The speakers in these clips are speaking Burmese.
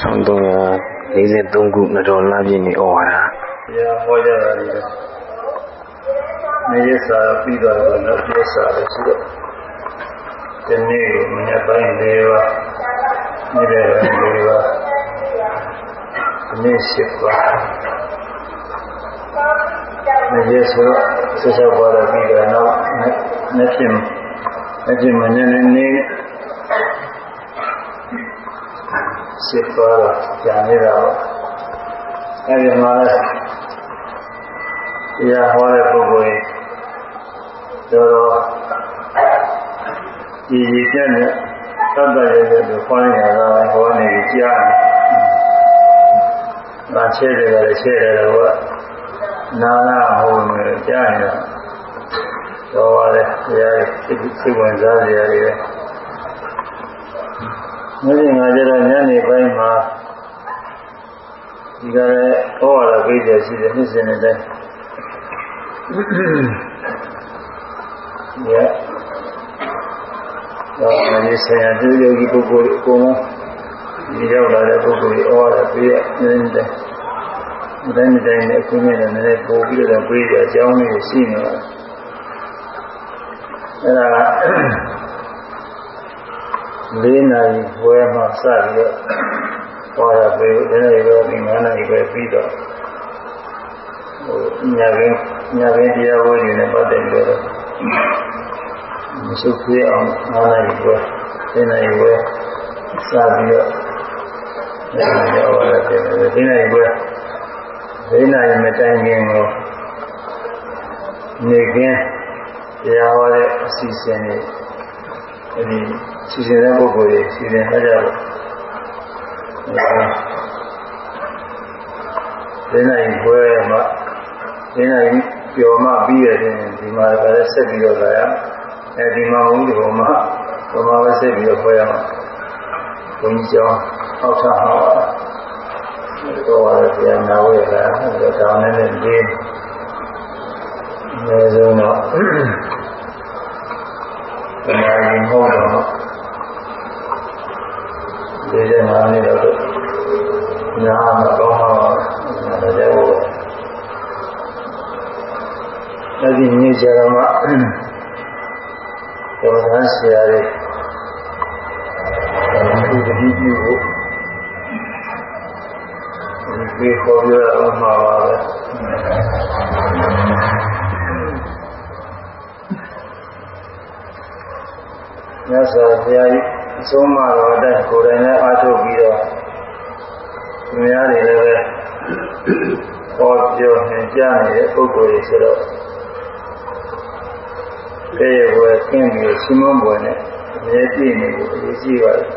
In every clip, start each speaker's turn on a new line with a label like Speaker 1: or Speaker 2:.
Speaker 1: 1343ခုနှစ်တော်လပြည့်နေ့ဩဝါဒ
Speaker 2: ဘုရားဟောကြတာလေနေရစာပြီးတော့နောက်ပြစာလို့ရှိတော့ဒီနေ့မနေ့ပိုင်း၄ပါးနေ့လယ်ပိုင်း၄ပါးဒီနေ့၈ပါးနေရဆိုဆက်ဆက်ပါတော့ပြီးတော့နောက်နေ့ပြင်နေ့ပြင်မနေ့နေ့ စစ်သွားတော့ကြာနေတာပေါ့အဲဒီမှာလည်းတရားဟောတဲ့ပုဂ္ဂိုလ်ကြီးတော်တော်ဒီဒီပြည့်နဲ့သတ္တရဲ့တဲ့ကိုခေါင်းရတာဟောနေကြကြားတယ်။ဒါချဲတယ်လည်းချဲတယ်တော့နာနာဟောနေကြားနေတာတော့ပါလေတရားစိတ်ဝင်စားကြရတယ်။ နေ့ငါကျတော့ညနေပိုင်းမှာဒီကလည်းဩဝါဒပေးကြရှိတယ်နှစ်စဉ်နဲ့တည်းညတော့ဒီဆရာသူယောဂီပုဂ္ဂိုလ်အကုန်လုံးဒီရောက်လာတဲ့ပုဂ္ဂိုလ်ဩဝါဒပေးရနေတယ်။ဒီတိုင်းတိုင်းနဲ့အခုနဲ့လည်းနည်းနည်းပို့ပြီးတော့ပေးကြအကြောင်းလေးရှိနေပါတယ်။အဲဒါ ၄နာရီဝဲမှစပြီးတော့ဟောရပေဒီနေ့တော့ဒီ9နာရီပဲပြီးတော့ဟိုညရင်းညရင်းတရားဝဲနေနဲ့ပတ်သက်ပြီးတော့မဆုခွေးအောင်9နာရီဝဲ10နာရီဝဲစပြီးတော့ညနေဟောရတယ်10နာရီဝဲ10နာရီမတိုင်ခင်ကိုနေကင်းတရားဟောတဲ့အစီအစဉ်တွေအဲ ဒီစီစဉ်တဲ့ပုဂ္ဂိုလ်တွေစီစဉ်ထားကြလို့ဒီနိုင်ဘွဲမှာဒီနိုင်ကျော်မှပြီးရတယ်ဒီမှာလည်းဆက်ပြီးတော့လာရအဲဒီမှာဘုန်းကြီးတို့မှာဘုမာပဲဆက်ပြီးတော့ဖွဲ့ရမှာဘုန်းကြီးကျောင်းအောက်ထဟောတော့ရတဲ့နာဝေလာတော့တောင်းနေနေပြီးနေဆုံးတော့ဒီမှာရင်ဟောတော့ဒီတဲ့မှာနေတော့ညာမကောင်းပါဘူးဒါကြောင့် အဲဒီညကြရမှာတော်ရန်ဆရာတွေဒီတတိပြုကိုဒီခေါ်ရအောင်မှာပါပဲမြတ်စွာဘုရားကြီးအဆုံးမတော်တဲ့ကိုယ်တိုင်လည်းအားထုတ်ပြီးတော့သူများတွေလည်းပဲဟောပြောနေကြနေတဲ့ပုဂ္ဂိုလ်တွေဆိုတော့ ကဲရဝယ်ခင်းပြီးရှင်းမပွဲနဲ့အမြဲတည်နေဖို့အရေးကြီးပါတယ်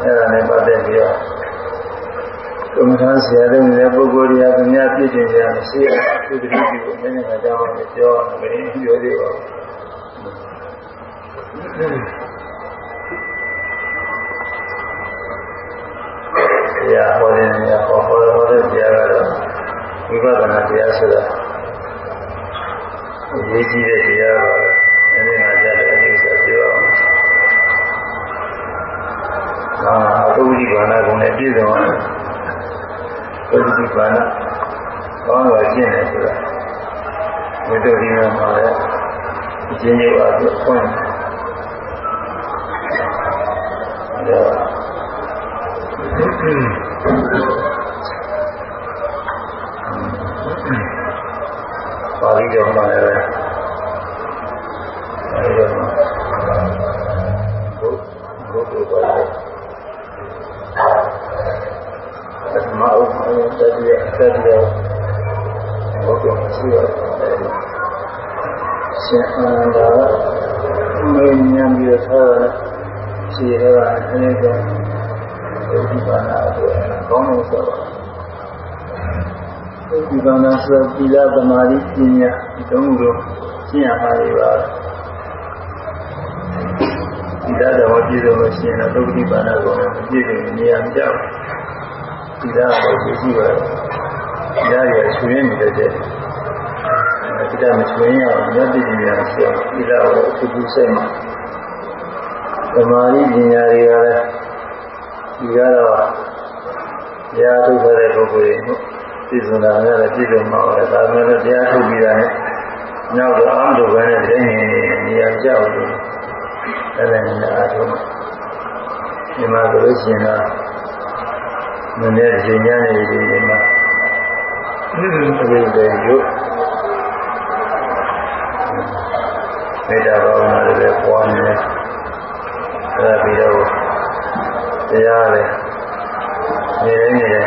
Speaker 2: အဲ့ဒါနဲ့ပတ်သက်ပြီးတော့ကမ္မထာဆရာတို့လည်းပုဂ္ဂိုလ်တွေကသူများပြည့်တင်ကြမရှိဘူးသူတတိပြုကိုနည်းနည်းကြောင်းနဲ့ပြောတယ်ပြောသေးပါဘူးတရားဟောတဲ့နေရာဟောဟောဟောတဲ့တရားကတော့ဝိပဿနာတရားဆိုတာ အရေးကြီးတဲ့တရားပါပဲ။အဲဒီမှာကြားတဲ့အနည်းဆိုပြောအောင်။ဟာအတုတိဘာနာကုံနဲ့ပြည့်စုံအောင်။အတုတိဘာနာကောင်းတော်ကျင့်တယ်ဆိုတာဝိတ္တိမှာမှာလည်းအချင်းချင်းအားဖြင့်ဖွင့်တယ်။ ပါဠိတော်မှာလည်းအဲဒီတော့ဘုဘုဒ္ဓဘာသာသမအုပ်အယတတိယတတိယဘုဒ္ဓမရှိရရှင်အာနန္ဒာမင်းဉာဏ်ပြီးတော့ရှိရတာအနေနဲ့ဒီဘာနာတော့ကောင်းလို့ဆိုတော့ ဒီဘာနာဆိုဒီလာသမာဓိပညာဒီသုံးခုကိုရှင်းရပါလိမ့်ပါဒီလာတော်ပြည့်စုံလို့ရှင်းတော့ဒုက္ခိဘာနာကိုပြည့်စုံနေရာမကြောက်ဒီလာကိုပြည့်စုံပါဒီလာရဆွေးနေတဲ့တဲ့ဒီလာမဆွေးရအောင်မြတ်တိဉာဏ်ဆိုဒီလာကိုသူသူစိတ်မှာသမာဓိပညာတွေကလည်းဒီကတော့တရားထုတ်တဲ့ပုဂ္ဂိုလ်တွေ ပြည်စုံတာလည်းပြည်စုံမှာပဲဒါမှလည်းတရားထုတ်ပြီးတာနဲ့နောက်တော့အားထုတ်ပဲနဲ့သိနေနေရာကြောက်လို့အဲ့ဒါနဲ့အားထုတ်ဒီမှာဆိုလို့ရှိရင်တော့မနေ့ကညနေဒီမှာဒီလိုတွေရုပ်မေတ္တာဘာဝနာတွေလည်းပွားနေတယ်အဲဒါပြီးတော့တရားလည်းနေနေနေတယ်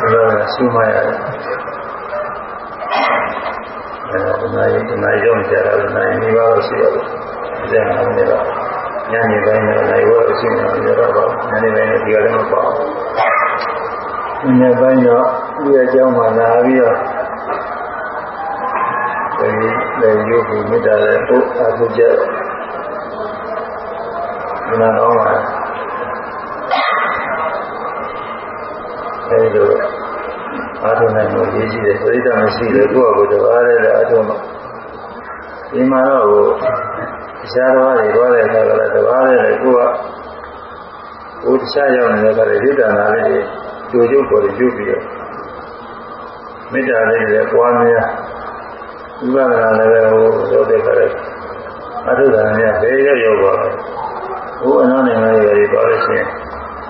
Speaker 2: ဘုရားကရှုမှရတယ်အဲဒီနိုင်ဒီနိုင်ရုံကြတာနိုင်နေပါလို့ရှိရတယ်ဒီကနေ့နေတော့ညနေပိုင်းနဲ့နိုင်ဝဲအရှိနေရတော့ညနေပိုင်းနဲ့ဒီကလည်းမပေါ့ညနေပိုင်းတော့ဒီအကြောင်းမှလာပြီးတော့ဒီလေရုပ်ကိုမေတ္တာနဲ့ပို့အထုကြဒီမှာတော့မှာအဲဒီလို အာထုံနိုင်လို့ရေးကြည့်တယ်ပရိသတ်မရှိတယ်ကိုယ့်အကိုတပါးတည်းလည်းအာထုံတော့ဒီမှာတော့ရှားတော်တွေသွားတဲ့အခါကလည်းတပါးတည်းလည်းကိုယ့်ကကိုယ်တခြားရောက်နေတဲ့အခါလည်းဒိဋ္ဌာနာလေးတွေကြိုကျုပ်ပေါ်တွေပြုပြီးတော့မေတ္တာလေးတွေပွားများဥပဒနာလည်းဟိုရောက်တဲ့အခါလည်းအထုဒါနများဘေးရောက်ရောက်ပါဘုအနာနိုင်ငံတွေပါလို့ရှိရင်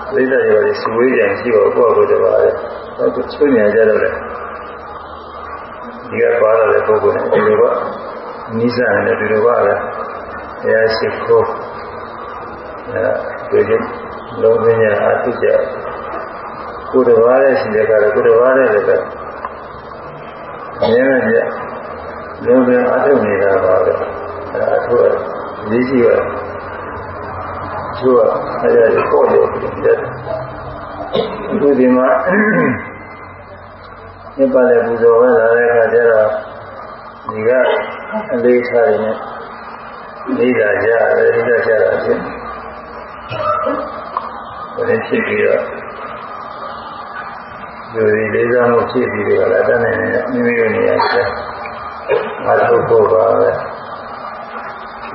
Speaker 2: ပြိဿတွေစူဝေးကြံရှိတော့ကိုယ့်ကိုယ်တပါးတော့သူချွေးနေကြတော့လေဒီကပါတော့တဲ့ပုဂ္ဂိုလ်နဲ့ဒီလိုကနိစ္စနဲ့ဒီလိုကလည်းတရားရှိခိုးအဲဒီလိုလုံးဝင်းရအတုကြကိုယ်တပါးရဲ့ရှိတဲ့ကလည်းကိုယ်တပါးရဲ့လည်းပဲအများကြီးလုံးဝအထုတ်နေတာပါပဲအဲအထုတ်ရေးကြည့်ရသူ ကအဲဒီပေါ်လို့ပြတယ်အခုဒီမှာမြတ်ပါလေပူဇော်ဝင်လာတဲ့အခါကျတော့ဒီကအလေးထားရင်းနေတာကြတယ်ဒီကကြတာဖြစ်ဘယ်ဖြစ်ပြီးတော့ဒီလေးစားမှုဖြစ်ပြီးတော့လည်းတန်းနေနေမိမိတို့နေရာကျမထုတ်ဖို့ပါပဲ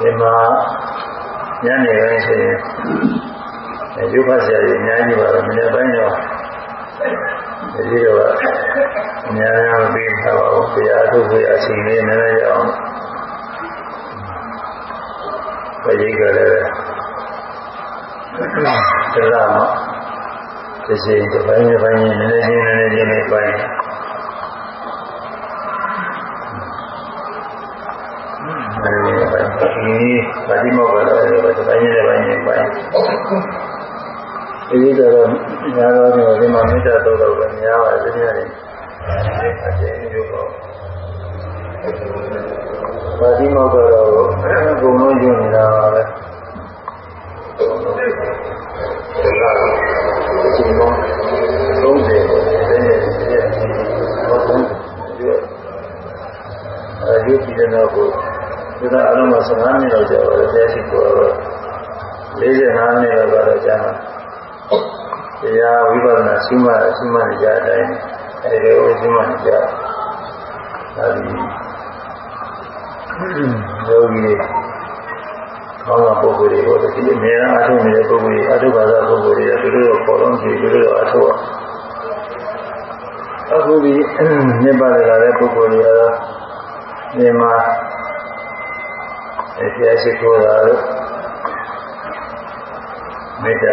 Speaker 2: ဒီမှာ ညနေပိုင်းဆိုရင်ရုပ်ဖတ်ဆရာကြီးအများကြီးပါတော့မနေ့ပိုင်းတော့ဒီလိုကအများများပြီးထားပါဘူးဘုရားထုတ်ဖို့အစီအစဉ်နဲ့လည်းရအောင်ဘယ်ကြီးကလည်းသရမတစ်ချိန်တစ်ပိုင်းတစ်ပိုင်းနည်းနည်းချင်းနည်းနည်းချင်းနဲ့ပိုင်းအဲဒီ ပါတိမောကလည်းဒီပိုင်းနဲ့ပိုင်းနဲ့ပိုင်းဒီလိုတော့ညာတော်မျိုးဒီမှာမေတ္တာတော်တော်ပဲများပါတယ်ဒီနေ့အကျဉ်းချုပ်တော့ပါတိမောကတော့ဘုံလုံးယူနေတာပါပဲဒီကအချိန်ပေါင်း30တဲ့နေ့တည်းဟုတ်တယ်အဲဒီဒီတဲ့တော့ဒီကအလုံးမ15မိနစ်လော က်ကြာပါတယ်တရားရှိကိုတော့45မိနစ်လောက်ကတော့ကြာမှာတရားဝိပဿနာရှိမှရှိမှကြတဲ့အတိုင်းအဲဒီလိုရှိမှကြအဲဒီယောဂီကောင်းတဲ့ပုဂ္ဂိုလ်တွေကိုဒီအမြဲတမ်းအထုနေတဲ့ပုဂ္ဂိုလ်တွေအထုပါသောပုဂ္ဂိုလ်တွေကသူတို့ကိုပေါ်လုံးကြည့်သူတို့အထုအခုဒီမြတ်ပါရလာတဲ့ပုဂ္ဂိုလ်တွေကတော့ဒီမှာ အဲတရားရှိခိုးတာလို့မေတ္တာ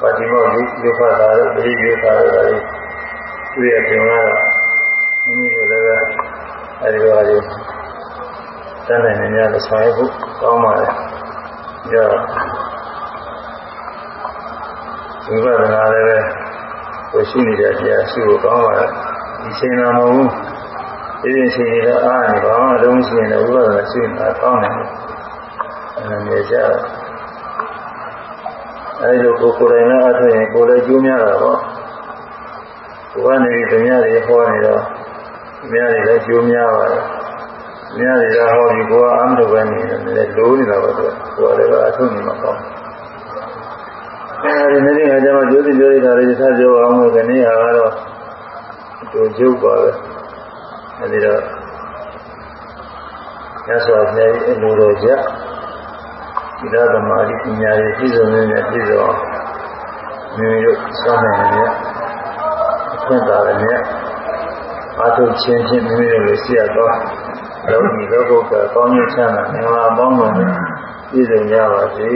Speaker 2: ပါတိမောဒီဒုက္ခတာလို့ပရိဒေတာလို့ဒါလေးသူရဲ့ကျင်လာတော့မိမိတို့လည်းပဲအဲဒီလိုအရေးတန်းနိုင်နေများလို့ဆောင်ရွက်ဖို့ကောင်းပါလေ။ကြောက်ဝိပဿနာလည်းပဲကိုရှိနေတဲ့တရားရှိဖို့ကောင်းပါလေ။ဒီချိန်မှာမဟုတ်ဘူး။ဒီရင်ချိန်ရအားနေဘာမှလုံးရှိရင်လည်းဝိပဿနာ ရှိနေတာကောင်းတယ်။အဲဒါမျိုးကြအဲဒီလိုကိုကိုယ်တိုင်လည်းအထုရင်ကိုယ်လည်းကျိုးများတာပေါ့။ဘုရားနေဒီမြတ်တွေဟောနေတော့မြတ်တွေလည်းကျိုးများပါတယ်။မြတ်တွေကဟောဒီကိုယ်ကအမှန်ပဲနေတယ်လည်းလိုးနေတာပါသူ။ကိုယ်လည်းအထုနေမှာပေါ့။အဲဒီနေ့ကကျမှကျိုးစီကျိုးရတာတွေဆက်ပြောအောင်လို့ကနေရာကတော့သူကျုပ်ပါပဲ။အဲဒီတော့ ညစွာပြည့်အလိုတော်ကြီလသမာဓိပညာရည်ပြည့်စုံနေတဲ့ပြည့်စုံမိမိတို့စောင့်နိုင်တဲ့အခွင့်အာဏာနဲ့အာထုချင်းချင်းမိမိတို့လည်းရှိရတော့လောကီလောကုတ္တကောင်းကျိုးချမ်းသာမင်္ဂလာပေါင်းစုံနဲ့ပြည့်စုံကြပါစေ